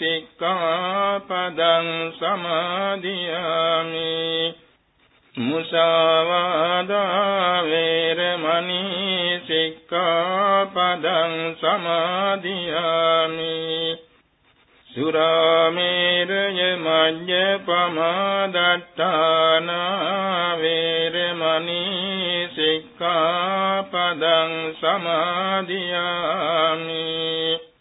සික්ඛාපදං සමාදියාමි। මුසාවාදා වේරමණී සික්ඛාපදං සමාදියාමි। සුරාමේරය මඤ්ඤපමාදට්ඨාන වේරමණී සික්ඛාපදං සමාදියාමි